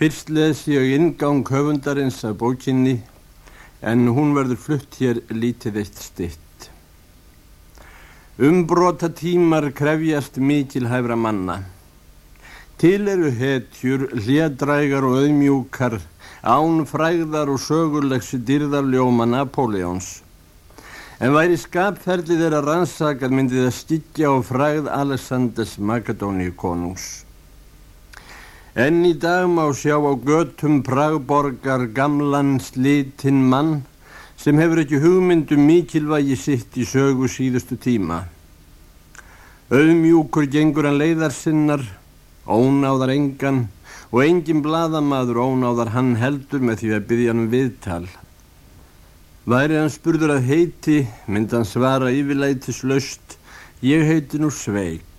Fyrst les ég ingang höfundarins af bókinni en hún verður flutt hér lítið eitt stitt. Umbrota tímar krefjast mikil hæfra manna. Til eru hetjur, hljadrægar og auðmjúkar, án fræðar og sögurlegs dyrðarljóma Napoleons. En væri skapferðli þeirra rannsakað myndið að stikja á fræð Alessanders Magadóníu konungs. Enn í dag má sjá á götum Pragborgar gamlan slitinn mann sem hefur ekki hugmyndum mikilvægi sitt í sögu síðustu tíma. Auðmjúkur gengur hann leiðarsinnar, ónáðar engan og engin bladamadur ónáðar hann heldur með því að byggja hann um viðtal. Væri hann spurður að heiti, myndi hann svara yfirleitis ég heiti nú Sveig.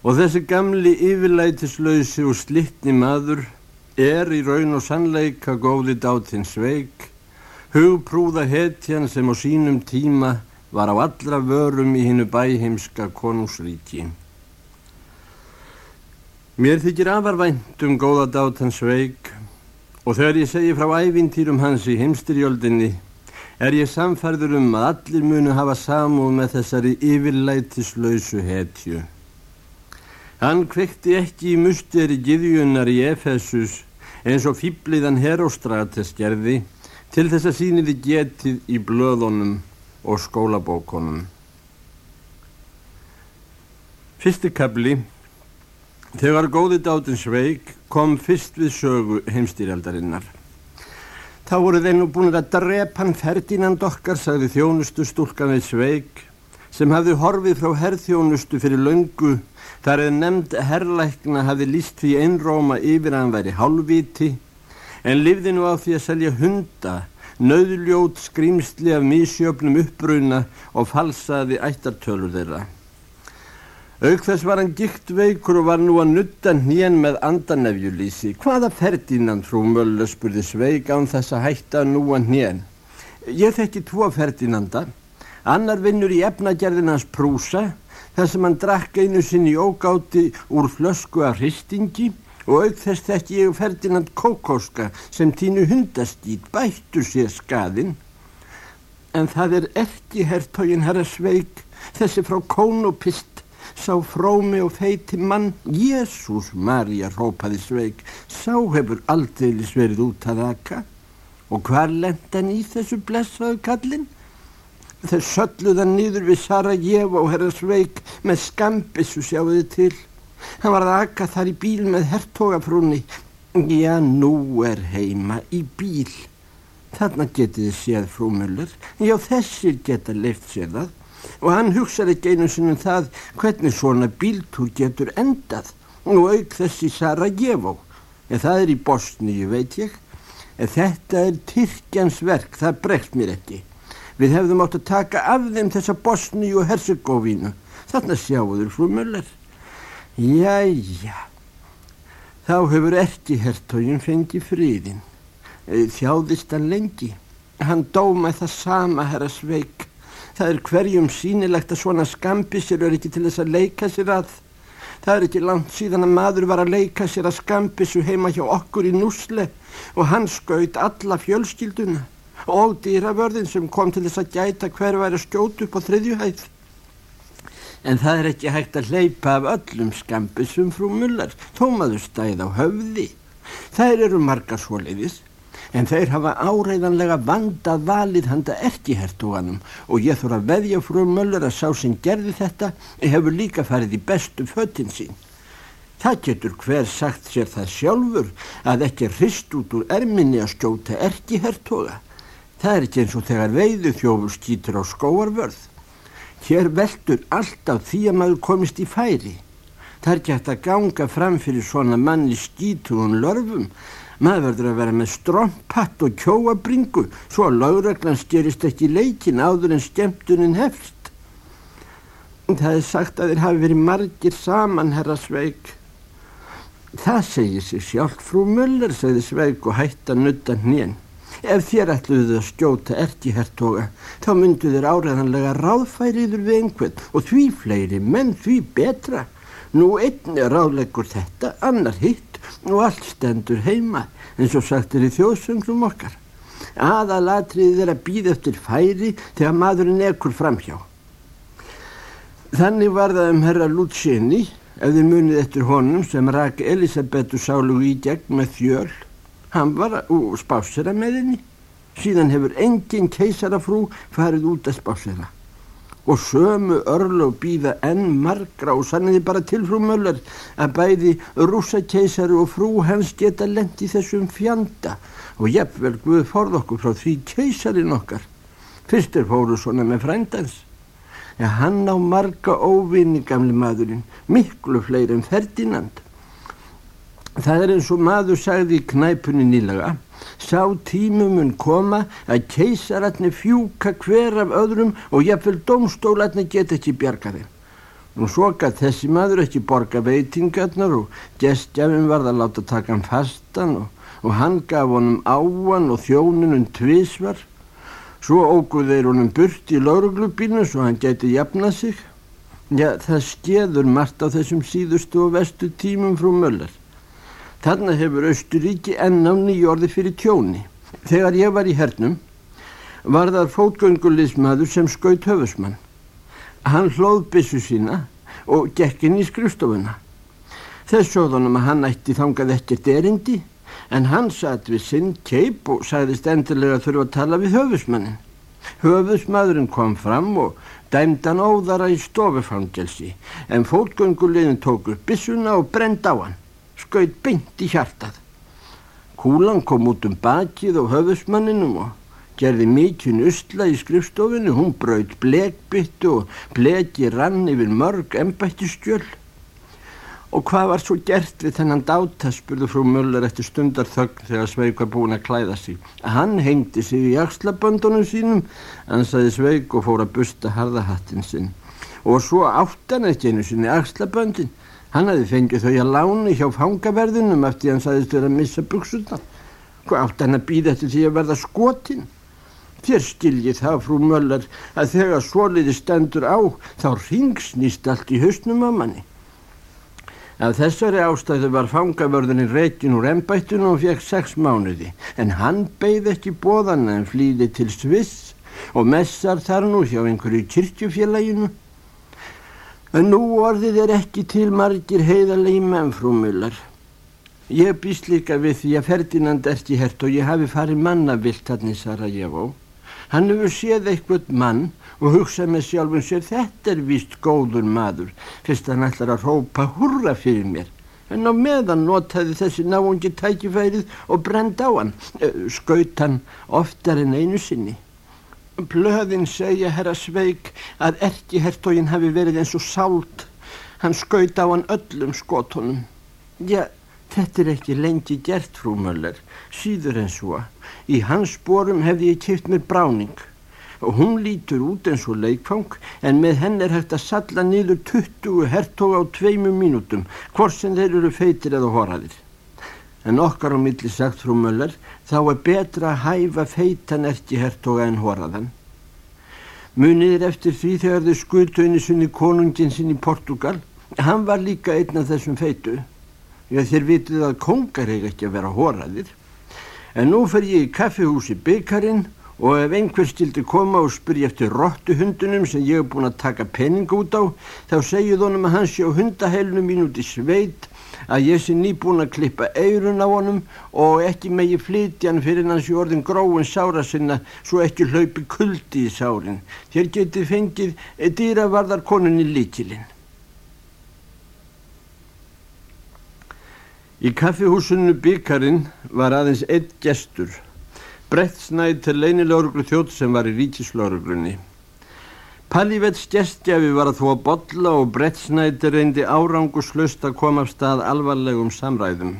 Og þessi gamli yfirleitis og slittni maður er í raun og sannleika góði dátinn Sveig, hugprúða hetjan sem á sínum tíma var á allra vörum í hinnu bæheimska konungsríki. Mér þykir afarvænt um góða dátinn Sveig Og þegar ég segi frá ævintýrum hans í heimstyrjöldinni er ég samfærður um að allir munu hafa samúð með þessari yfirlætislausu hetju. Hann kvekti ekki í musteri giðjunar í Efesus eins og fýbliðan Herostrates gerði til þess að síniði getið í blöðunum og skólabókonum. Fyrsti kabli Þegar góði dátin sveik kom fyrst við sögu heimstýrjaldarinnar. Þá voru þeir nú búin að drepa hann Ferdinand okkar, sagði þjónustu stúlkan við sveik, sem hafði horfið frá herrþjónustu fyrir löngu, þar eða nefnd herrlækna hafði líst því einróma yfir að hann væri hálfviti, en livði nú á því að selja hunda, nöðljót skrýmsli af mísjöfnum uppbruna og falsaði ættartölur þeirra. Auk þess var hann gikt veikur og var nú að nutta hnén með andanefjulísi. Hvaða Ferdinand, frú Möller, spurði Sveig án þess að hætta nú að hnén. Ég þekki tvo Ferdinanda. Annar vinnur í efnagerðinans prúsa, þar sem hann drakk einu sinni ógáti úr flösku af hristingi og auk þess þekki ég Ferdinand Kókóska sem tínu hundastít bættu sér skaðinn. En það er ekki herrtógin herra Sveig, þessi frá Kónopist sá frómi og feiti mann Jésús Marja rópaði sveig sá hefur aldeilis verið út að raka. Og hvar lendan í þessu blessaðu kallin þeir sölluðan nýður við Sarajevo og herra sveig með skambissu sjáuði til. Hann var að raka þar í bíl með hertogafrúni já nú er heima í bíl. Þarna getið þið séð frúmullur já þessir geta leift sér það. Og hann hugsaði ekki einu sinni um það hvernig svona bíltúr getur endað. Og auk þessi Sarajevo en það er í Bosníu veit ég. En þetta er Tyrkjans verk það bregst mér ekki við hefðum átt að taka af þeim þessa Bosníu og Herzegovínu þarna sjáuður frú Möller Jæja. Þá hefur ekki hertógin fengið fríðin þjáðist hann lengi. Hann dóma það sama herra sveik. Það er hverjum sínilegt að svona skambisir er ekki til þess að leika sér að. Það er ekki langt síðan að maður var að leika sér að skambisu heima hjá okkur í núsle og hann skaut alla fjölskylduna og dýravörðin sem kom til þess að gæta hver væri skjót upp á þriðjuhæð. En það er ekki hægt að hleypa af öllum skambisum frú mullar, þó maður stæð á höfði. Það eru marga svoliðis en þeir hafa áreiðanlega vandað valið handa erkihertuganum og ég þurfa að veðja frú Möller að sá sem gerði þetta hefur líka farið í bestu föttin sín. Það getur hver sagt sér það sjálfur að ekki hrist út úr erminni að skjóta erkihertuga. Það er ekki eins og þegar veiðu þjófur skýtur á skóarvörð. Hér veldur alltaf því að maður komist í færi. Það er ekki hægt að ganga fram fyrir svona manni skýtugun lörfum maður verður að vera með strömpatt og kjóabringu svo að lauraglan styrist ekki leikin áður en skemmtunin hefst. Það er sagt að þeir hafi verið margir saman, herra Sveig. Það segir sér sjálf frú Möller, segði Sveig og hætti að nutta hnén. Ef þér ætluðu að skjóta erkihertoga, þá myndu þér áreðanlega ráðfæriður við einhvern og því fleiri menn því betra. Nú einn er ráðlegur þetta, annar hitt og allt stendur heima eins og sagt er í þjóðsönglum okkar. Aðalatrið er að býða eftir færi þegar maðurinn ekkur framhjá. Þannig var það um herra Lútsini, ef þið munið eftir honum sem rak Elisabetu sálu í gegn með þjöl. Hann var úr spásera með henni. Síðan hefur engin keisarafrú farið út að spásera og sömu örlög býða enn margra og sanniði bara til frú Möller að bæði rúsakeisari og frú hans geta lendi þessum fjanda og jafnvel Guð forð okkur frá því keisarin okkar. Fyrstur fóru svona með frændans. Ja, hann á marga óvinni gamli maðurinn, miklu fleiri en Ferdinand. Það er eins og maður sagði í knæpunni nýlaga Sá tímumun koma að keisararnir fjúka hver af öðrum og jafnvel domstólarnir get ekki bjarga þeim. Nú svo gætt þessi maður ekki borga veitingarnar og gestjafinn varð að láta taka hann fastan og, og hann gaf honum áan og þjónunum tvísvar. Svo óguð þeir honum burt í lauruglubínu svo hann geti jafnað sig. Já, það skeður margt á þessum síðustu og vestu tímum frú Möller. Þarna hefur Östuríki enn á nýjorði fyrir tjóni. Þegar ég var í hernum var þar fótgöngulismadur sem skaut höfusmann. Hann hlóð bissu sína og gekk inn í skrifstofuna. Þess sóðunum að hann ætti þangað ekkert erindi en hann satt við sinn keip og sagðist endilega þurfa að tala við höfusmannin. Höfusmadurinn kom fram og dæmdan óðara í stofufangelsi en fótgönguliðin tók upp bissuna og brend á hann skaut beint í hjartað. Kúlan kom út um bakið á höfusmanninum og gerði mikinn usla í skrifstofinu. Hún braut blekbyttu og bleki rann yfir mörg embættistjöl. Og hvað var svo gert við þennan dáta, spurðu frú Möller eftir stundar þögn þegar Sveig var búin að klæða sig. Hann hengdi sig í axlaböndunum sínum, ansaði Sveig og fór að busta harðahattin sinn. Og svo áttan ekki einu sinni axlaböndin. Hann hafi fengið þau að láni hjá fangaverðunum eftir hann sagðist verið að missa buksuna. Hvað átt hann að býða eftir því að verða skotin? Þér skiljið það, frú Möller, að þegar svoliði stendur á, þá ringsnýst allt í hausnum á manni. Af þessari ástæðu var fangavörðunin reikin úr ennbættinu og fekk sex mánuði, en hann beigð ekki bóðana en flýði til Sviss og messar þar nú hjá einhverju kyrkjufélaginu En nú orðið er ekki til margir heiðalegi mennfrúmular. Ég býst líka við því að Ferdinand erti hert og ég hafi farið mannavilt hann í Sarajevo. Hann hefur séð eitthvað mann og hugsað með sjálfum sér þetta er vist góður maður fyrst hann ætlar að rópa hurra fyrir mér. En á meðan notaði þessi náungi tækifærið og brend á hann, skaut hann oftar en einu sinni. Blöðin segja herra Sveig að erkihertogin hafi verið eins og sált. Hann skaut á hann öllum skotunum. Já, þetta er ekki lengi gert, frú Möller, síður en svo. Í hans spórum hefði ég kæft mér bráning. Og hún lítur út eins og leikfang en með henn er hægt að salla niður 20 hertog á tveimu mínútum, hvort sem þeir eru feitir eða horaðir. En okkar á milli sagt frú Möller þá er betra að hæfa feitan erkihertoga en horaðan. Muniðir eftir því þegar þau skutu einu sunni konungin sinn í Portugal. Hann var líka einn af þessum feitu. Já þér vitið að kongar eiga ekki að vera horaðir. En nú fer ég í kaffihúsi byggarinn og ef einhver stildi koma og spyrja eftir róttuhundunum sem ég hef búin að taka penning út á þá segjuð honum að hann sé á hundaheilnum mín út í sveit að ég sé nýbúin að klippa eirun á honum og ekki megi flytja hann fyrir hans í orðin gróin sára sinna svo ekki hlaupi kuldi í sárin. Þér geti fengið dýravarðarkoninni líkilinn. Í kaffihúsinu byggarinn var aðeins einn gestur, brett snæð til leinilauruglu þjótt sem var í ríkislauruglunni. Pallivets gestjafi var að þó að botla og brettsnæti reyndi áranguslust að koma af stað alvarlegum samræðum.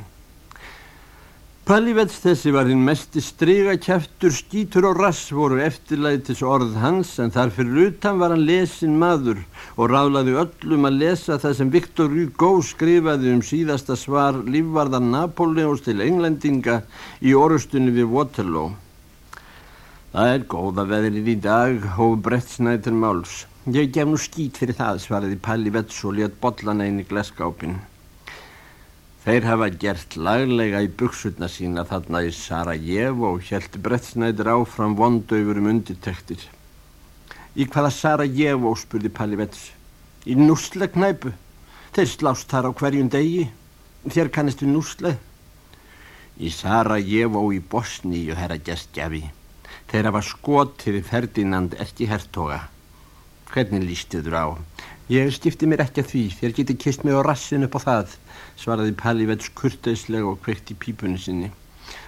Pallivets þessi var hinn mesti strygakæftur, skítur og rass voru eftirlætis orð hans en þar fyrir utan var hann lesin maður og ráðlaði öllum að lesa það sem Viktor Hugo skrifaði um síðasta svar lífvarðan Napoleons til englendinga í orustunni við Waterloo. Það er góða veðrið í dag, hóf brettsnætur máls. Ég gef nú skýt fyrir það, svaraði Palli og létt bollan einn í glaskápin. Þeir hafa gert laglega í buksutna sína þarna í Sarajevo og helt brettsnæður áfram vondauður um undirtektir. Í hvaða Sarajevo, spurði Palli Vets. Í núsle knæpu. Þeir slást þar á hverjum degi. Þér kannist við núsle. Í Sarajevo í Bosníu, herra gestjafi. Þeir hafa skotið Ferdinand ekki hertoga. Hvernig líst þið þú á? Ég stifti mér ekki að því. Þér geti kist mig á rassin upp á það svaraði Palivets kurteislega og kveikt í pípunni sinni.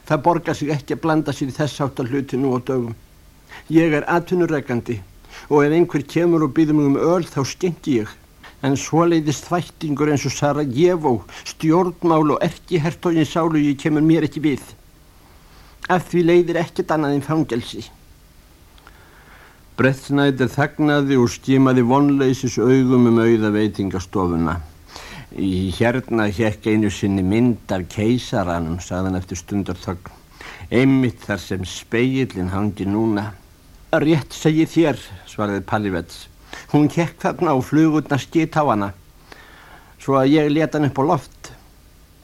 Það borgar sig ekki að blanda sér í þess áttar hluti nú á dögum. Ég er atvinnureikandi og ef einhver kemur og býður mig um öll þá skengi ég. En svo leiðist þvættingur eins og Sarajevo, stjórnmál og erkihertógin sálu ég kemur mér ekki við. Af því leiðir ekkert annað en fangelsi. Brettnættir þagnaði og skimaði vonleisis augum um auða veitingastofuna. Í hérna hjekk einu sinni mynd af keisaranum, sagðan eftir stundarþögn. Einmitt þar sem speillin hangi núna. Rétt segi þér, svaraði Pallivets. Hún hjekk þarna og flugurna skitt á hana. Svo að ég leta hann upp á loft.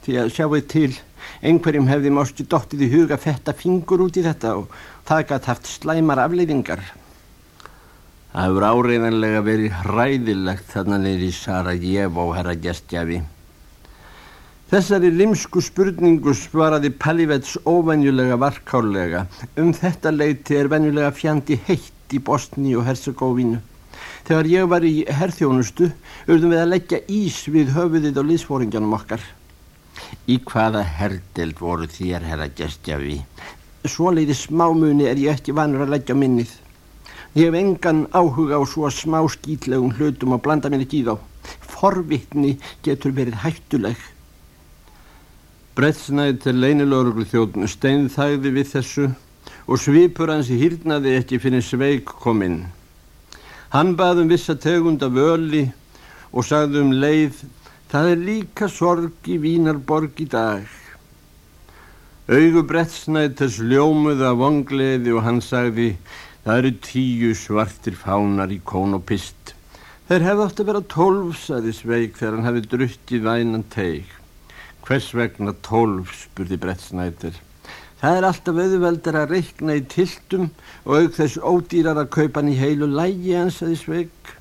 Því að sjáu til, einhverjum hefði mástu dóttið í huga fetta fingur út í þetta og það gæti haft slæmar afleiðingar. Það hefur áreiðanlega verið hræðilegt þarna neyri Sarajevo, herra gestjafi. Þessari limsku spurningu svaraði Palivets óvenjulega varkálega. Um þetta leiti er venjulega fjandi heitt í Bosni og Herzegovinu. Þegar ég var í herþjónustu urðum við að leggja ís við höfuðið og liðsfóringjanum okkar. Í hvaða herdeld voru þér, herra gestjafi? Svoleiði smámuni er ég ekki vanur að leggja minnið. Ég hef engan áhuga á svo smá skýtlegum hlutum og blanda mér ekki í þá. Forvittni getur verið hættuleg. Brettsnæði til leinilöruglu þjóðun steinþæði við þessu og svipur hans í hýrnaði ekki fyrir sveik kominn. Hann baðum vissa tegund af öli og sagði um leið það er líka sorg í Vínarborg í dag. Augu Brettsnæði til sljómuð af vongleði og hann sagði Það eru tíu svartir fánar í kón og pist. Þeir hefði átt að vera tólf, saði Sveig þegar hann hefði druttið vænan teig. Hvers vegna tólf, spurði Brettsnættir. Það er alltaf auðveldar að reikna í tiltum og auk þess ódýrar að kaupa hann í heilu lægi hans, saði Sveig.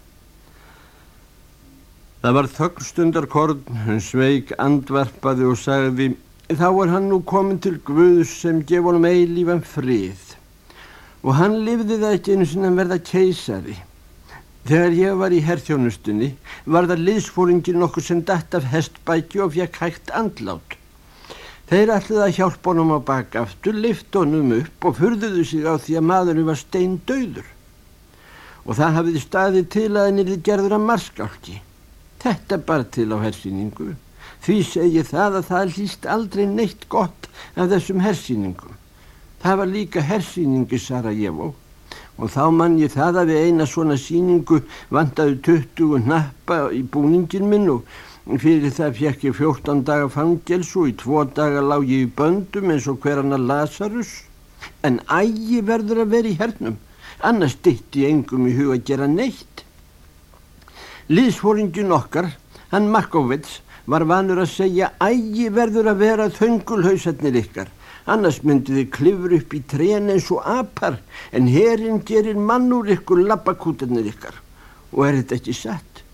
Það var þöggstundarkorn, hann Sveig andvarpaði og sagði þá er hann nú komin til Guðs sem gef honum eilífan frið og hann lifði það ekki einu sinna verða keisari. Þegar ég var í herrþjónustunni var það liðsfóringin nokkur sem dætt af hestbæki og fekk hægt andlát. Þeir ætluði að hjálpa honum á baka aftur, lift honum upp og furðuðu sig á því að maðurinn var stein döður. Og það hafiði staðið til að henni þið gerður að marskálki. Þetta bara til á hersýningu. Því segi það að það líst aldrei neitt gott af þessum hersýningum. Það var líka hersýningi Sarajevo og þá mann ég það að við eina svona síningu vantaði 20 nappa í búningin minn og fyrir það fekk ég 14 daga fangels og í tvo daga lág ég í böndum eins og hverjana Lazarus. En ægi verður að vera í hernum, annars ditti ég engum í huga að gera neitt. Liðsfóringin okkar, hann Markovits, var vanur að segja ægi verður að vera þöngulhausatnir ykkar. Annars myndi þið klifur upp í trén eins og apar en herin gerir mann úr ykkur labbakútanir ykkar. Og er þetta ekki satt?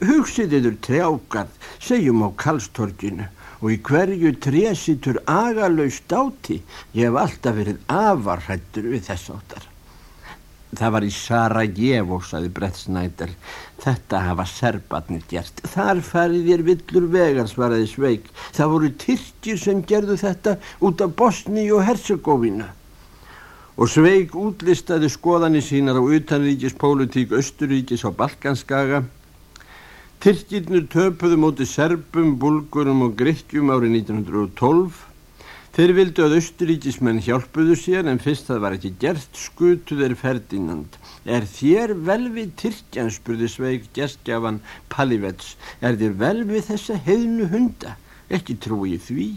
Hugsið yfir trjákað segjum á Karlstorginu og í hverju tré sittur agalaust áti ég hef alltaf verið afarhættur við þess áttar Það var í Sarajevo, saði Brett Snæder. Þetta hafa serbarnir gert. Þar farið þér villur vegar, svaraði Sveig. Það voru Tyrkir sem gerðu þetta út af Bosni og Herzegovina. Og Sveig útlistaði skoðanir sínar á utanríkispólitík Östuríkis á Balkanskaga. Tyrkirnur töpuðu móti serbum, bulgurum og grekjum árið 1912 Þeir vildu að austuríkismenn hjálpuðu sér en fyrst það var ekki gert skutu þeir Ferdinand. Er þér vel við Tyrkjan, spurði Sveig gestgjafan Palivets. Er þér vel við þessa heðnu hunda? Ekki trúi því.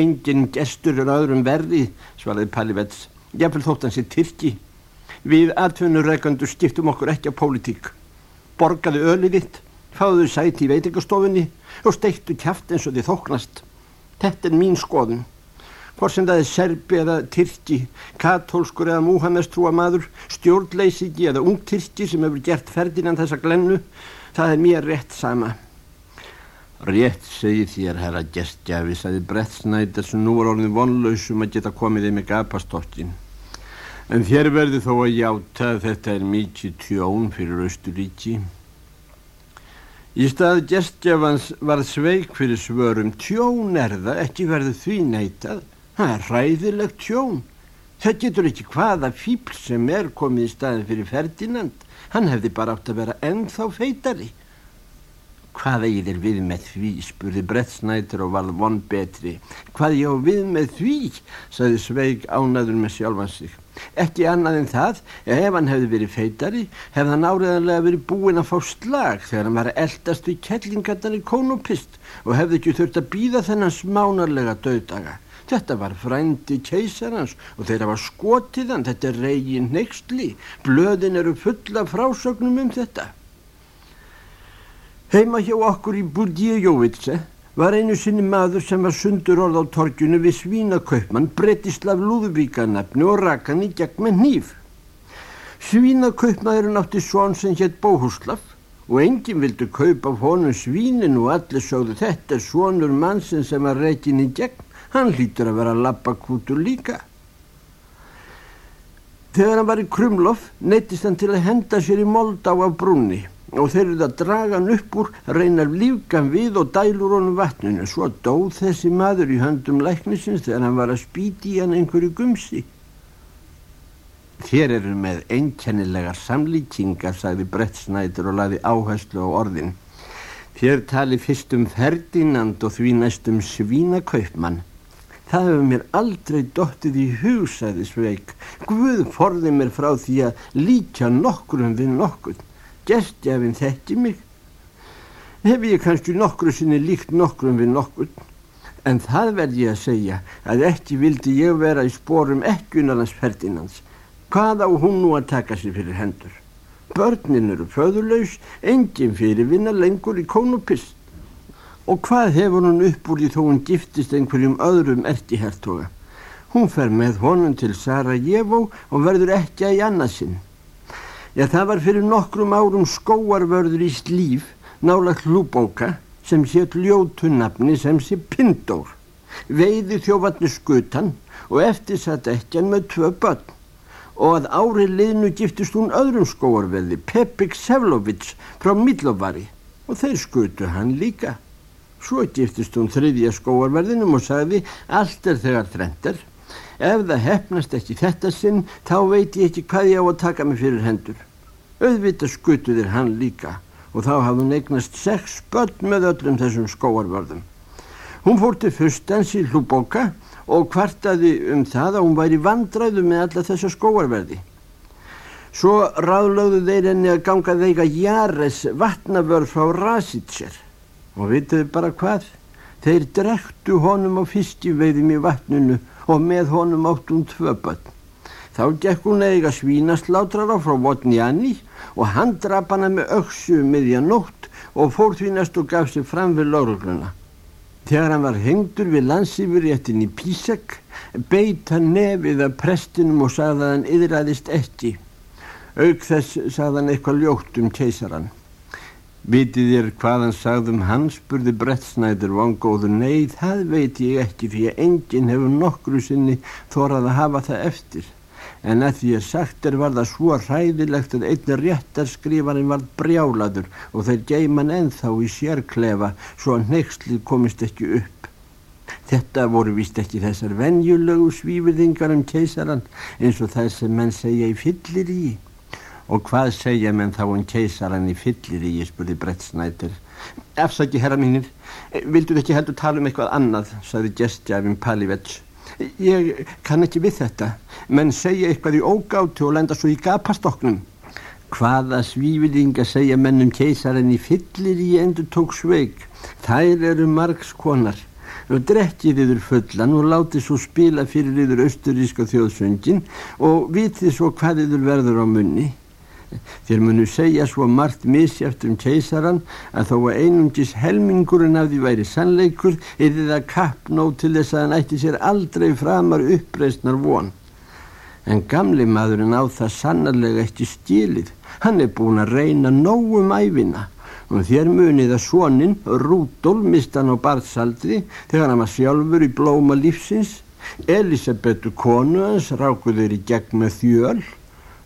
Engin gestur er öðrum verði, svaraði Palivets. Jáfnvel þótt hans er Tyrki. Við atvinnureikandur skiptum okkur ekki á pólitík. Borgaði ölið þitt, fáðu sæti í veitingastofunni og steiktu kæft eins og þið þóknast. Þetta er mín skoðun. Hvort sem það er serbi eða tyrki, katólskur eða múhamestrúa maður, stjórnleysiki eða ungtyrki sem hefur gert ferdinan þessa glennu, það er mér rétt sama. Rétt segi þér, herra gestjafi, sagði Brett Snæder sem nú er orðin vonlausum að geta komið þeim með gapastokkin. En þér verði þó að játa að þetta er mikið tjón fyrir Östuríki. Í stað gestjafans var sveik fyrir svörum tjón er það, ekki verður því neitað. Það er ræðilegt tjón. Það getur ekki hvaða fíbl sem er komið í staðin fyrir Ferdinand. Hann hefði bara átt að vera ennþá feitari. Hvað eigið er við með því, spurði Brettsnætur og varð von betri. Hvað ég á við með því, saði Sveig ánaður með sjálfan sig. Ekki annað en það, ef hann hefði verið feitari, hefði hann áriðanlega verið búinn að fá slag þegar hann var eldast í kellingarnar í konopist og hefði ekki þurft að býða þennan smánarlega döðdaga. Þetta var frændi keisarans og þeirra var skotið hann, þetta er reygin nextli, blöðin eru fulla frásögnum um þetta. Heima hjá okkur í Budjejóvitse var einu sinni maður sem var sundur orð á torgjunu við svínakaupmann Bretislav Lúðvíkanafni og rakan í gegn með nýf. Svínakaupmaðurinn átti svon sem hétt Bóhuslav og enginn vildi kaupa af honum svínin og allir sóðu þetta svonur mannsinn sem var reikin í gegn, hann lítur að vera lappakútur líka. Þegar hann var í Krumlof neytist hann til að henda sér í mold á af brúni og þeir eru að draga hann upp úr, reynar lífgan við og dælur honum vatninu. Svo dóð þessi maður í höndum læknisins þegar hann var að spýti í hann einhverju gumsi. Þér eru með einkennilegar samlíkingar, sagði Brett Snædur og laði áherslu á orðin. Þér tali fyrst um Ferdinand og því næstum svínakaupmann. Það hefur mér aldrei dottið í hug, sagði Sveig. Guð forði mér frá því að líka nokkurum við nokkur gestjafinn þekki mig. Hef ég kannski nokkru sinni líkt nokkrum við nokkur en það verð ég að segja að ekki vildi ég vera í spórum ekkunarnas Ferdinands hvað á hún nú að taka sér fyrir hendur? Börnin eru föðurlaus engin fyrir vinna lengur í kónupist og hvað hefur hún upp úr því þó hún giftist einhverjum öðrum ertihertoga hún fer með honum til Sarajevo og verður ekki að í annarsinn Já, það var fyrir nokkrum árum skóarvörður í slíf nálagt Lúbóka sem hétt ljótunafni sem sé Pindór. Veiði þjófannu skutan og eftir satt ekki hann með tvö börn. Og að ári liðnu giftist hún öðrum skóarverði, Pepik Sevlovits frá Midlovari og þeir skutu hann líka. Svo giftist hún þriðja skóarverðinum og sagði allt er þegar þrendir. Ef það hefnast ekki þetta sinn, þá veit ég ekki hvað ég á að taka mig fyrir hendur. Auðvitað skutuðir hann líka og þá hafði hún eignast sex börn með öllum þessum skóarvörðum. Hún fór til fyrstans í Hlúbóka og kvartaði um það að hún væri vandræðu með alla þessa skóarverði. Svo ráðlögðu þeir henni að ganga þeika Jares vatnavörð frá Rasitser og vituðu bara hvað? Þeir drektu honum á fiskiveiðum í vatninu og með honum átt hún tvö börn. Þá gekk hún eiga svínaslátrara frá Votnjani og hann draf hana með öksu um miðja nótt og fór því næst og gaf sér fram við laurugluna. Þegar hann var hengdur við landsýfurréttin í Písek, beit hann nefið af prestinum og sagði að hann yðræðist ekki. Auk þess sagði hann eitthvað ljótt um keisaran. Vitið þér hvað hann sagði um hans, spurði Brettsnæður vangóður. Nei, það veit ég ekki því að enginn hefur nokkru sinni þórað að hafa það eftir. En að því að sagt er var það svo ræðilegt að einn réttarskrifarinn var brjálaður og þeir geiman enþá í sérklefa svo að nexlið komist ekki upp. Þetta voru vist ekki þessar venjulegu svífyrðingar um keisaran eins og það sem menn segja í fyllir í. Og hvað segja menn þá um keisaran í fyllir í, ég spurði Brettsnættir. Afsaki, herra mínir, vildu þið ekki heldur tala um eitthvað annað, sagði gestjafinn Palivets. Ég kann ekki við þetta, menn segja eitthvað í ógátu og lenda svo í gapastoknum. Hvaða svífyllinga segja mennum keisaran í fyllir í endur tók sveig. Þær eru margs konar drekkið yfir fullan og látið svo spila fyrir yfir austuríska þjóðsöngin og vitið svo hvað yfir verður á munni Þér munu segja svo margt misjæft um keisaran að þó að einungis helmingurinn af því væri sannleikur er það kappnó til þess að hann ætti sér aldrei framar uppreysnar von. En gamli maðurinn á það sannarlega ekki stílið. Hann er búin að reyna nógum æfina og þér munið að svonin, Rúdól, mistan á barðsaldri þegar hann var sjálfur í blóma lífsins. Elisabetu konu hans rákuður í gegn með þjöl.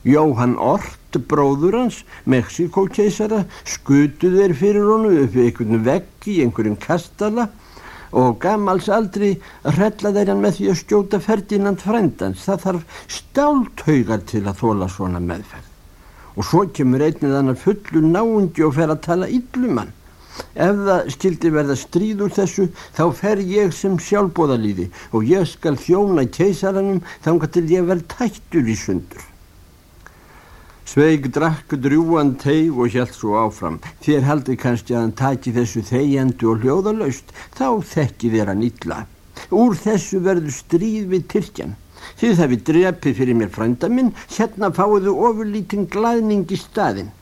Jóhann Ort, bróður hans, Mexikokeisara, skutu þeir fyrir honu upp í einhvern vegg í einhverjum kastala og gammals aldrei rella þeir hann með því að skjóta Ferdinand frendans. Það þarf stáltaugar til að þóla svona meðferð og svo kemur einnið annar fullu náundi og fer að tala yllumann. Ef það skildi verða stríð úr þessu þá fer ég sem sjálfbóðalíði og ég skal þjóna keisaranum þángar til ég verð tættur í sundur. Sveig drakk drjúan teig og hjælt svo áfram. Þér haldi kannski að hann taki þessu þegjandi og hljóðalaust, þá þekki þér að nýtla. Úr þessu verður stríð við Tyrkjan. Þið það við drepið fyrir mér frænda minn, hérna fáiðu ofurlítinn glæðning í staðin.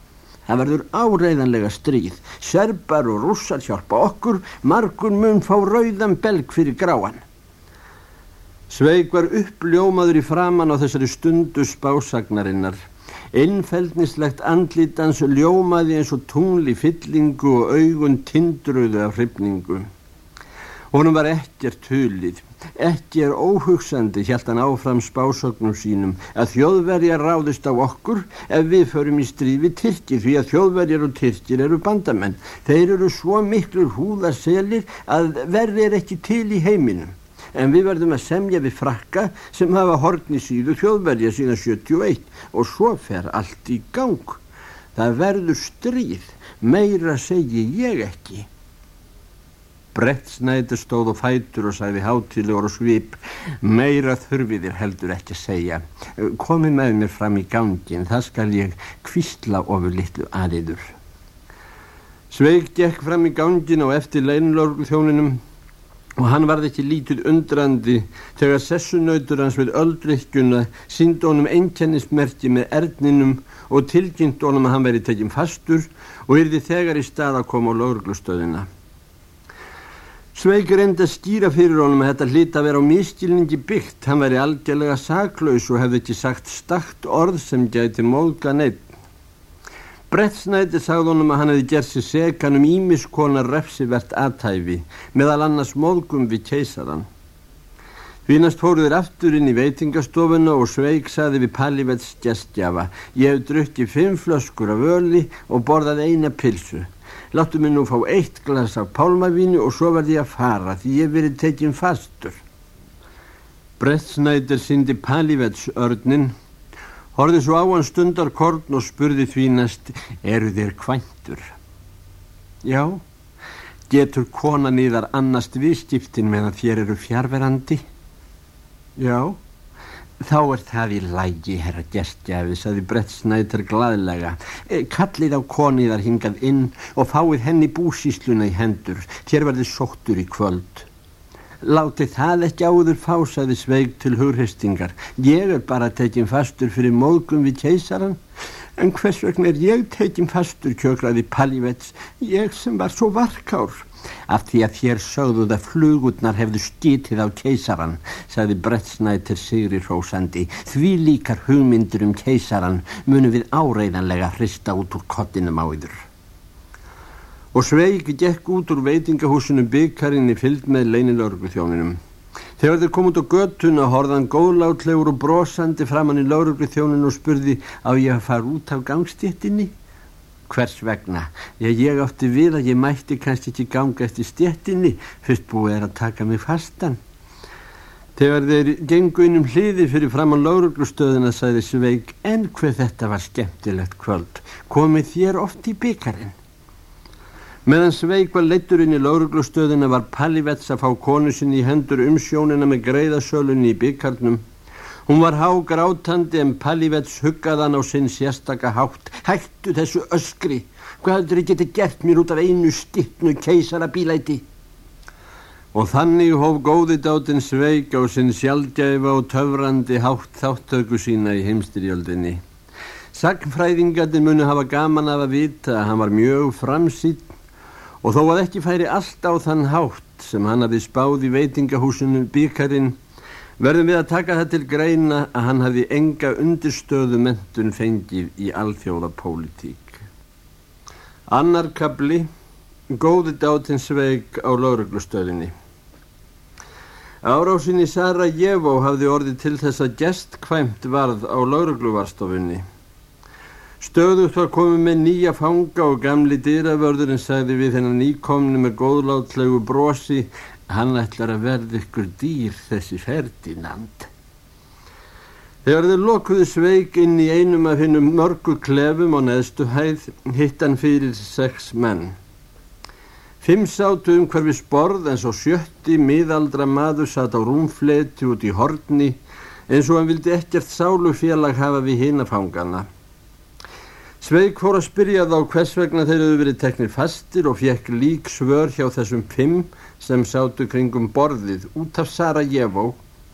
Það verður áreiðanlega stríð. Serbar og rússar hjálpa okkur, margun mun fá rauðan belg fyrir gráan. Sveig var uppljómaður í framann á þessari stundu spásagnarinnar. Einfeldnislegt andlítans ljómaði eins og tungli fyllingu og augun tindruðu af hrifningu. Honum var ekkert hulið. Ekki er óhugsandi, hjælt hann áfram spásögnum sínum, að þjóðverjar ráðist á okkur ef við förum í stríð við Tyrkir því að þjóðverjar og Tyrkir eru bandamenn. Þeir eru svo miklur húðarselir að verði er ekki til í heiminum. En við verðum að semja við frakka sem hafa hortni síðu þjóðverja síðan 71 og svo fer allt í gang. Það verður stríð, meira segi ég ekki. Brett snæður stóð og fætur og sagði hátilegur og svip. Meira þurfiðir heldur ekki að segja. Komið með mér fram í gangin það skal ég kvistla ofur litlu aðiður. Sveig gekk fram í gangin og eftir leinlörglu þjóninum og hann varði ekki lítið undrandi þegar sessunautur hans við öldrikkuna sínd honum einkennismerki með erninum og tilkynnt honum að hann veri tekinn fastur og yrði þegar í stað að koma á lögurglustöðina Sveig reyndi að skýra fyrir honum að þetta hlita að vera á miskilningi byggt. Hann væri algjörlega saklaus og hefði ekki sagt stakt orð sem gæti móðga neitt. Brettsnæti sagði honum að hann hefði gert sér segan um ímiskonar refsivert aðtæfi, meðal annars móðgum við keisaran. Vínast fóruður aftur inn í veitingastofuna og Sveig saði við Pallivets gestjafa, ég hef drukkið fimm flöskur af öli og borðað eina pilsu. Láttu mig nú fá eitt glas af pálmavínu og svo verði ég að fara því ég verið tekinn fastur. Brettsnæður syndi Palivets örnin, horfið svo á hann stundarkorn og spurði því næst, eru þér kvæntur? Já, getur konan í þar annast viðskiptin meðan þér eru fjárverandi? Já. Þá er það í lægi, herra gestjafi, saði Brett Snæder gladlega. E, kallið á koniðar hingað inn og fáið henni búsísluna í hendur. Hér verði sóttur í kvöld. Láti það ekki áður fá, saði Sveig til hugristingar. Ég er bara tekinn fastur fyrir móðgum við keisaran. En hvers vegna er ég tekinn fastur, kjökraði Pallivets, ég sem var svo varkár af því að þér sögðuð að flugurnar hefðu skítið á keisaran, sagði Brettsnættir Sigri Rósandi. Því líkar hugmyndur um keisaran munum við áreiðanlega hrista út úr kottinum á yður. Og Sveig gekk út úr veitingahúsinu byggkarinni fyllt með leinilörgu þjóninum. Þegar þeir kom út á göttuna horðan góðlátlegur og brosandi framann í lauruglu þjóninu og spurði á ég að fara út af gangstéttinni? Hvers vegna? Ég, ég átti við að ég mætti kannski ekki ganga eftir stjettinni fyrst búið er að taka mig fastan. Þegar þeir gengu innum hliði fyrir fram á lauruglustöðuna sagði Sveig en hver þetta var skemmtilegt kvöld. Komið þér oft í byggarinn meðan Sveig var leitturinn í lauruglustöðuna var Pallivets að fá konu sinni í hendur um sjónina með greiðasölunni í byggarnum Hún var hágrátandi en Pallivets huggaðan á sinn sérstaka hátt. Hættu þessu öskri. Hvað heldur þið getið gert mér út af einu stittnu keisara bílæti? Og þannig hóf góði dátinn sveik á sinn sjálfgæfa og töfrandi hátt þáttöku sína í heimstyrjöldinni. Sagnfræðingarnir munu hafa gaman af að vita að hann var mjög framsýtt og þó að ekki færi allt á þann hátt sem hann hafi spáð í veitingahúsinu byggarinn verðum við að taka það til greina að hann hafi enga undirstöðu mentun fengið í alþjóða pólitík. Annar kabli, góði dátinsveig á lauruglustöðinni. Árásin í Sarajevo hafði orðið til þess að gestkvæmt varð á laurugluvarstofunni. Stöðugt var komið með nýja fanga og gamli dýravörðurinn sagði við hennar nýkomni með góðlátlegu brosi hann ætlar að verða ykkur dýr þessi Ferdinand. Þegar þeir lokuðu sveik inn í einum af hinnum mörgu klefum á neðstu hæð hitt hann fyrir sex menn. Fimm sátu um hverfi sporð en svo sjötti miðaldra maður satt á rúmfleti út í horni eins og hann vildi ekkert sálufélag hafa við hinafangana. Sveig fór að spyrja þá hvers vegna þeir eru verið teknir fastir og fekk lík svör hjá þessum fimm sem sátu kringum borðið út af Sarajevo,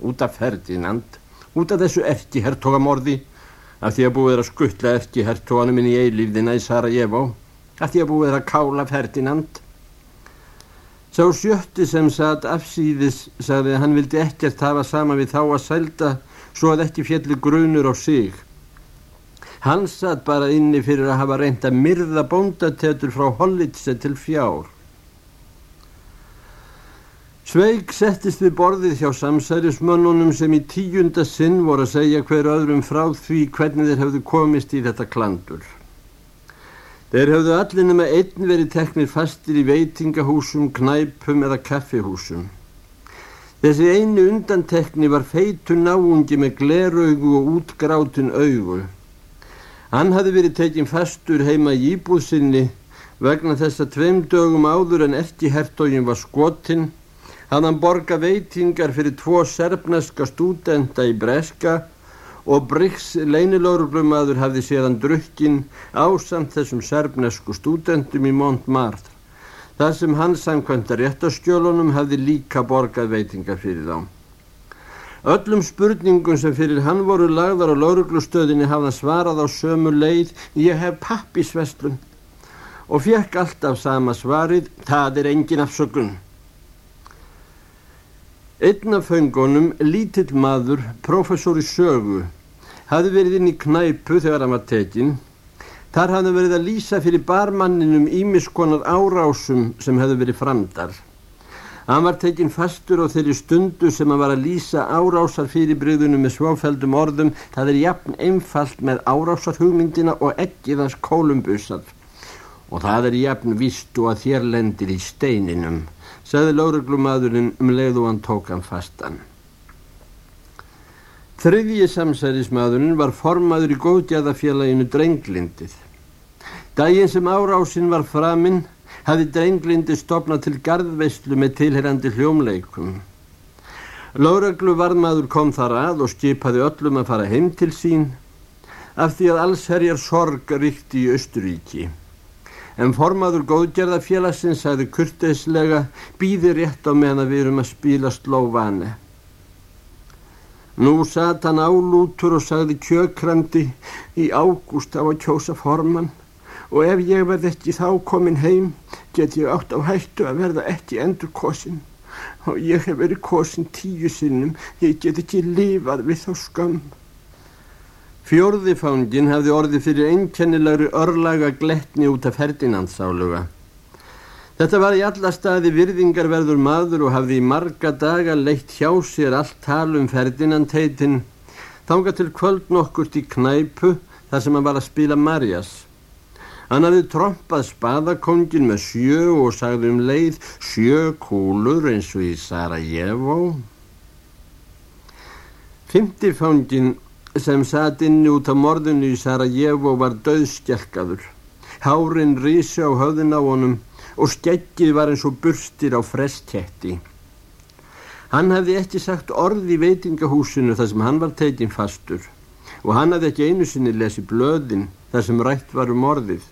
út af Ferdinand, út af þessu erki hertogamorði, af því að búið er að skuttla erki hertoganum inn í eilífðina í Sarajevo, af því að búið er að kála Ferdinand. Sá sjötti sem satt afsýðis sagði að hann vildi ekkert hafa sama við þá að sælda svo að ekki fjalli grunur á sig. Hann satt bara inni fyrir að hafa reynd að myrða bóndatetur frá Hollitse til fjár. Sveig settist við borðið hjá samsærismönnunum sem í tíunda sinn voru að segja hver öðrum frá því hvernig þeir hefðu komist í þetta klandur. Þeir hefðu allir nema einn verið teknir fastir í veitingahúsum, knæpum eða kaffihúsum. Þessi einu undantekni var feitu náungi með gleraugu og útgrátun augu. Hann hafi verið tekinn fastur heima í íbúðsynni vegna þess að tveim dögum áður en eftir hertógin var skotinn hann hann borga veitingar fyrir tvo serbneska stúdenta í Breska og Bryggs leinilóruglumadur hafði séðan drukkin ásamt þessum serbnesku stúdentum í Montmartre. Það sem hann samkvæmta réttaskjölunum hafði líka borgað veitingar fyrir þá. Öllum spurningum sem fyrir hann voru lagðar á lauruglustöðinni hafði hann svarað á sömu leið ég hef pappisvestlun og fekk alltaf sama svarið það er engin afsökun. Einn af föngunum, lítill maður, professor í sögu, hafði verið inn í knæpu þegar hann var tekinn. Þar hafði verið að lýsa fyrir barmanninum ímiskonar árásum sem hefði verið framdar. Hann var tekinn fastur á þeirri stundu sem hann var að lýsa árásar fyrir breyðunum með svófældum orðum. Það er jafn einfalt með árásar hugmyndina og ekkið hans kólumbusar. Og það er jafn vistu að þér lendir í steininum, sagði lauruglumadurinn um leið og hann tók hann fastan. Þriðji samsærismadurinn var formaður í góðgjæðafélaginu Drenglindið. Dægin sem árásinn var framinn hafði drenglindi stopnað til gardveistlu með tilherandi hljómleikum. Lóreglu varmaður kom þar að og skipaði öllum að fara heim til sín af því að alls herjar sorg ríkti í Östuríki. En formaður góðgerðafélagsins sagði kurteislega býði rétt á meðan við erum að spíla slóvane. Nú satt hann álútur og sagði kjökrandi í ágúst á að kjósa formann og ef ég verð ekki þá komin heim get ég átt á hættu að verða ekki endur kosin og ég hef verið kosin tíu sinnum ég get ekki lifað við þá skam Fjórðifángin hafði orðið fyrir einkennilagri örlaga gletni út af Ferdinandsáluga. Þetta var í alla staði virðingarverður maður og hafði í marga daga leitt hjá sér allt talum Ferdinandheitin. Þánga til kvöld nokkurt í knæpu þar sem hann var að spila Marjas Hann hafði trompað spadakongin með sjö og sagði um leið sjö kúlur eins og í Sarajevo. Fymtifangin sem satt inni út á morðinu í Sarajevo var döðskjelkaður. Hárin rísi á höfðin á honum og skeggið var eins og burstir á frestketti. Hann hefði ekki sagt orð í veitingahúsinu þar sem hann var tekinn fastur og hann hefði ekki einu sinni lesið blöðin þar sem rætt var um orðið.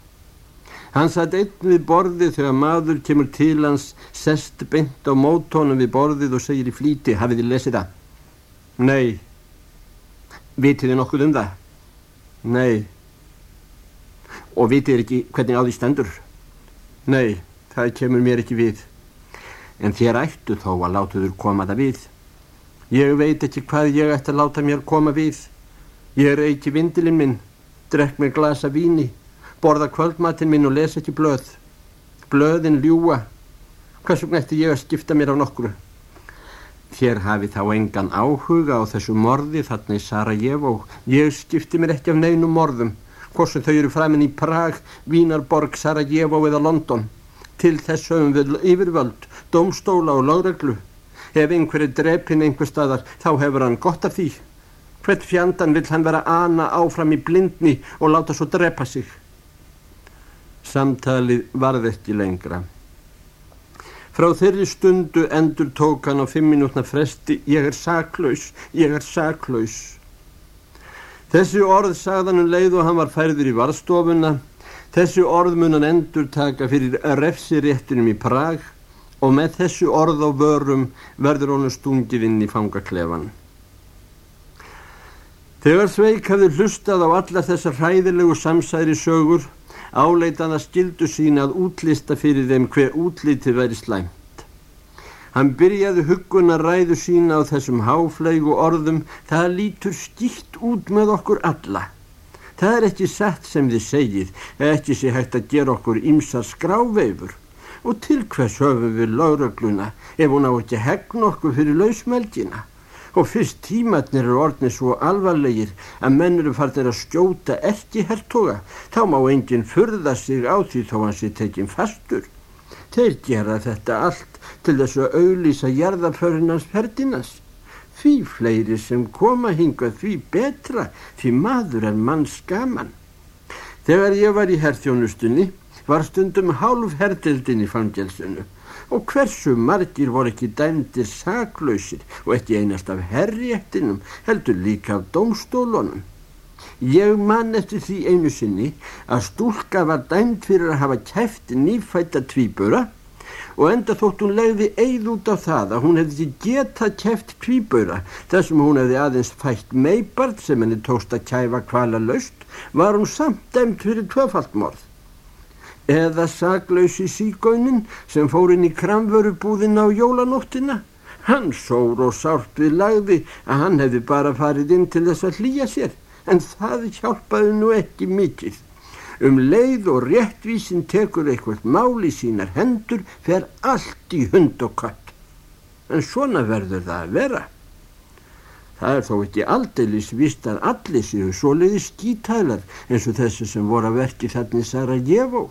Hann satt einn við borðið þegar maður kemur til hans, sest beint á mótónum við borðið og segir í flíti, hafið þið lesið það? Nei. Vitið þið nokkuð um það? Nei. Og vitið ekki hvernig á því stendur? Nei, það kemur mér ekki við. En þér ættu þó að láta þur koma það við. Ég veit ekki hvað ég ætti að láta mér koma við. Ég er ekki vindilinn minn, drekk mér glasa víni, borða kvöldmatinn minn og lesa ekki blöð. Blöðin ljúa. Hvað svo ætti ég að skipta mér á nokkru? Þér hafi þá engan áhuga á þessu morði þarna í Sarajevo. Ég skipti mér ekki af neinum morðum, hvort sem þau eru framinn í Prag, Vínarborg, Sarajevo eða London. Til þess höfum við yfirvöld, domstóla og lágreglu. Ef einhverju drepin einhver staðar, þá hefur hann gott af því. Hvert fjandan vil hann vera ana áfram í blindni og láta svo drepa sig? Samtalið varð ekki lengra. Frá þeirri stundu endur tók hann á fimm minútna fresti, ég er saklaus, ég er saklaus. Þessi orð sagðan um leið og hann var færður í varstofuna, þessi orð mun hann endur taka fyrir refsiréttinum í Prag og með þessi orð á vörum verður honum stungið inn í fangaklefan. Þegar Sveik hafði hlustað á alla þessar hræðilegu samsæri sögur áleitaða skildu sína að útlista fyrir þeim hver útliti væri slæmt. Hann byrjaði hugguna ræðu sína á þessum háflegu orðum, það lítur skýtt út með okkur alla. Það er ekki sett sem þið segið, ekki sé hægt að gera okkur ímsa skráveifur. Og til hvers höfum við lauragluna ef hún á ekki hegn okkur fyrir lausmeldina? Og fyrst tímatnir eru orðnið svo alvarlegir að menn eru farnir að skjóta ekki hertoga. Þá má enginn furða sig á því þó hans er tekinn fastur. Þeir gera þetta allt til þess að auðlýsa jarðaförinans Ferdinans því fleiri sem koma hinga því betra því maður er mann skaman þegar ég var í herþjónustunni var stundum hálf hertildin í fangelsinu og hversu margir voru ekki dæmdir saklausir og ekki einast af herriettinum heldur líka af domstólunum. Ég man eftir því einu sinni að stúlka var dæmt fyrir að hafa kæft nýfætta tvíböra og enda þótt hún legði eigð út á það að hún hefði getað kæft tvíböra þar sem hún hefði aðeins fætt meibart sem henni tókst að kæfa kvala laust var hún samt dæmt fyrir tvöfaldmorð eða saglausi sígaunin sem fór inn í kramvörubúðin á jólanóttina. Hann sór og sárt við lagði að hann hefði bara farið inn til þess að hlýja sér, en það hjálpaði nú ekki mikið. Um leið og réttvísin tekur eitthvað mál í sínar hendur fer allt í hund og kött. En svona verður það að vera. Það er þó ekki aldeilis vist að allir séu svoleiði skítælar eins og þessi sem voru að verki þarna í Sarajevo.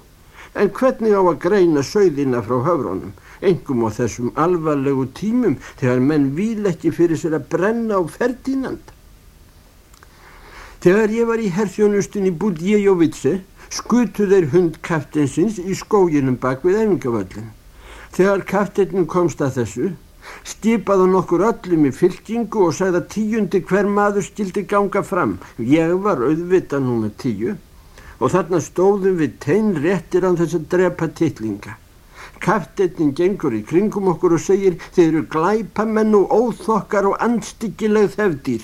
En hvernig á að greina sögðina frá höfrónum, engum á þessum alvarlegu tímum þegar menn vil ekki fyrir sér að brenna á Ferdinand? Þegar ég var í herþjónustin í Budjejóvitsi skutu þeir hund kaftinsins í skóginum bak við efingavöllin. Þegar kaftinnin komst að þessu, stipaði hann okkur öllum í fylkingu og sagði að tíundi hver maður stildi ganga fram. Ég var auðvitað nú með tíu og þarna stóðum við tein réttir á þess að drepa tittlinga. Kaftetnin gengur í kringum okkur og segir þeir eru glæpamenn og óþokkar og anstíkileg þefdýr.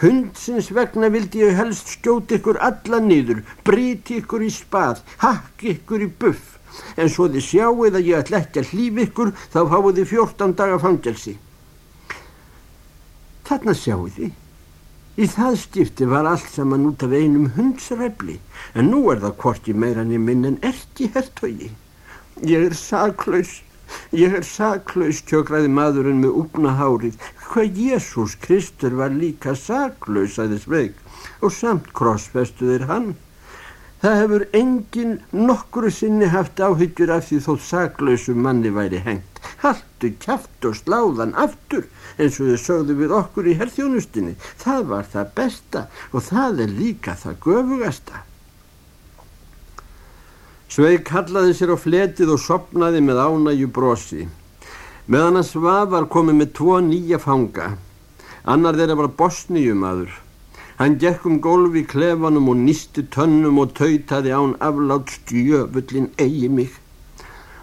Hundsins vegna vildi ég helst skjóti ykkur alla niður, bríti ykkur í spað, hakki ykkur í buff. En svo þið sjáuð að ég ætla ekki að hlýfi ykkur þá fáu þið 14 daga fangelsi. Þarna sjáuð þið. Í það skipti var allt saman út af einum hundsrefli en nú er það korti meirann í minn en ekki hertogi. Ég er saklaus, ég er saklaus, tjókraði maðurinn með úpna hárið. Hvað Jésús Kristur var líka saklaus, sæði Sveig, og samt krossfestuðir hann. Það hefur engin nokkru sinni haft áhyggjur af því þó saklausum manni væri hengt. Haldu kæft og sláðan aftur eins og þau sögðu við okkur í herþjónustinni. Það var það besta og það er líka það göfugasta. Sveig kallaði sér á fletið og sopnaði með ánægju brosi. Meðan að Svað var komið með tvo nýja fanga. Annar þeirra var bosníumadur. Hann gekk um gólfi í klefanum og nýsti tönnum og tautaði án aflátt stjöfullin eigi mig.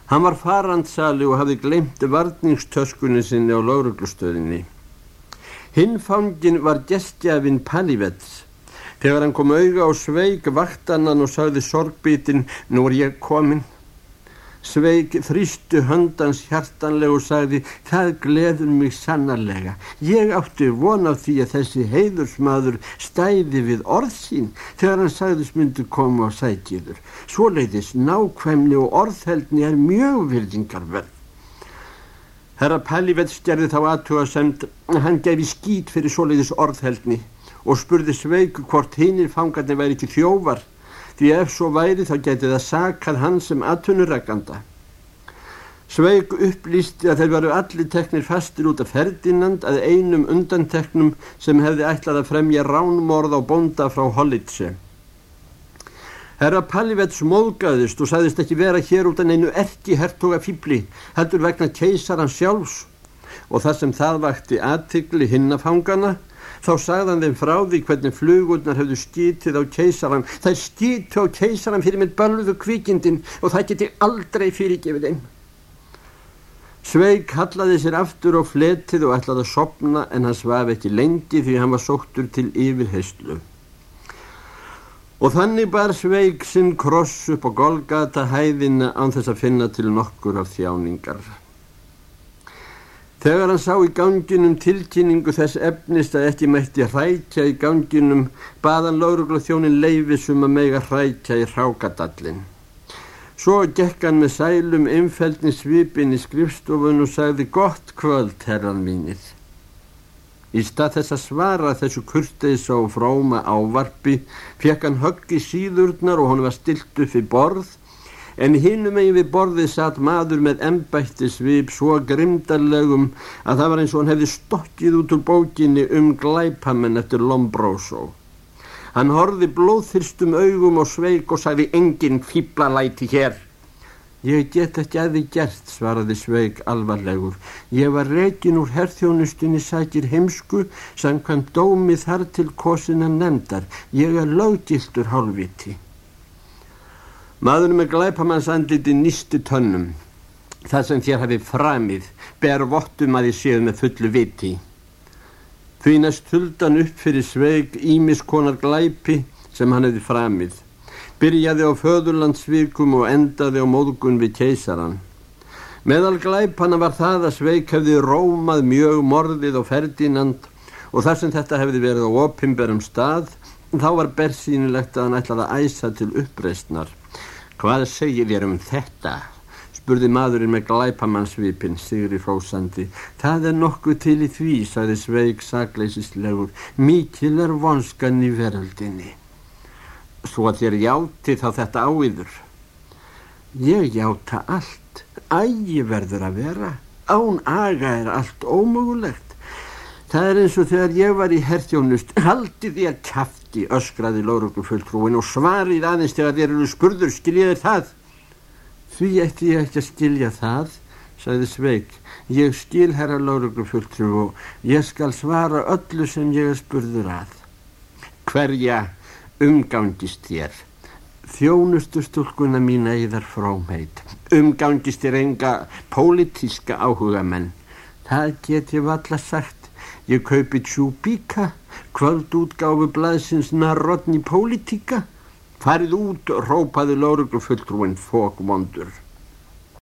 Hann var farandsali og hafði glemt varningstöskunni sinni á lauruglustöðinni. Hinn fangin var gestjafinn Palivets. Þegar hann kom auga á sveik vaktannan og sagði sorgbítin, nú er ég komin. Sveig þrýstu höndans hjartanlega og sagði það gleður mig sannarlega. Ég átti von af því að þessi heiðursmaður stæði við orðsín þegar hann sagðis myndi koma á sækjiður. Svoleiðis nákvæmni og orðheldni er mjög virðingarverð. Herra Pallivets gerði þá aðtuga semt að hann gefi skít fyrir svoleiðis orðheldni og spurði Sveig hvort hinnir fangarnir væri ekki þjóvar því ef svo væri þá geti það sakað hann sem atvinnurækanda. Sveig upplýsti að þeir varu allir teknir fastir út af Ferdinand að einum undanteknum sem hefði ætlað að fremja ránmorð á bonda frá Hollitse. Herra Pallivets móðgæðist og sagðist ekki vera hér út en einu erki hertoga fýbli, heldur vegna keisaran sjálfs og það sem það vakti aðtikli hinnafangana Þá sagðan þeim frá því hvernig flugurnar hefðu skýtið á keisaran. Það skýtu á keisaran fyrir með bölðu kvikindin og það geti aldrei fyrirgefið þeim. Sveig hallaði sér aftur á fletið og ætlaði að sopna en hann svaf ekki lengi því hann var sóttur til yfirheyslu. Og þannig bar Sveig sinn kross upp á Golgata hæðina án þess að finna til nokkur af þjáningar. Þegar hann sá í ganginum tilkynningu þess efnist að ekki mætti hrækja í ganginum baðan lauruglu þjónin leifisum að mega hrækja í hrákadallin. Svo gekk hann með sælum einfældni svipin í skrifstofun og sagði gott kvöld herran mínir. Í stað þess að svara þessu kurteis á fróma ávarpi fekk hann högg í síðurnar og hann var stilt upp í borð en hinnum egin við borðið satt maður með embætti svip svo grimdarlegum að það var eins og hann hefði stokkið út úr bókinni um glæpamenn eftir Lombroso. Hann horfi blóðþyrstum augum og sveik og sagði enginn fýblalæti hér. Ég get ekki að því gert, svaraði Sveig alvarlegur. Ég var reygin úr herþjónustunni sækir heimsku, samkvæmt dómið þar til kosina nefndar. Ég er löggiltur hálfviti. Maðurinn með glæpamannsandliti nýstu tönnum. Það sem þér hafi framið ber vottum að þið séu með fullu viti. Því næst huldan upp fyrir sveig ímiskonar glæpi sem hann hefði framið. Byrjaði á föðurlandsvíkum og endaði á móðgun við keisaran. Meðal glæpana var það að sveig hefði rómað mjög morðið og Ferdinand og þar sem þetta hefði verið á opimberum stað þá var bersýnilegt að hann ætlaði að æsa til uppreistnar. Hvað segir þér um þetta? spurði maðurinn með glæpamannsvipin Sigri Frósandi. Það er nokkuð til í því, sagði Sveig sakleisislegur. Mikil er vonskan í veröldinni. Svo að þér játi þá þetta áýður. Ég játa allt. Ægi verður að vera. Án aga er allt ómögulegt. Það er eins og þegar ég var í herþjónust, haldi því að kæfti öskraði lóruglufulltrúin og svarið aðeins þegar þeir eru spurður, skiljiði það? Því ætti ég ekki að skilja það, sagði Sveig. Ég skil herra lóruglufulltrú og ég skal svara öllu sem ég er spurður að. Hverja umgangist þér? Þjónustu stúlkuna mín eðar frómheit. Umgangist þér enga pólitíska áhuga menn. Það get ég valla sagt. Ég kaupi Tjúbíka, kvöldútgáfu blaðsins Narodni Politika. Farið út, rópaði lauruglufulltrúin fókvondur.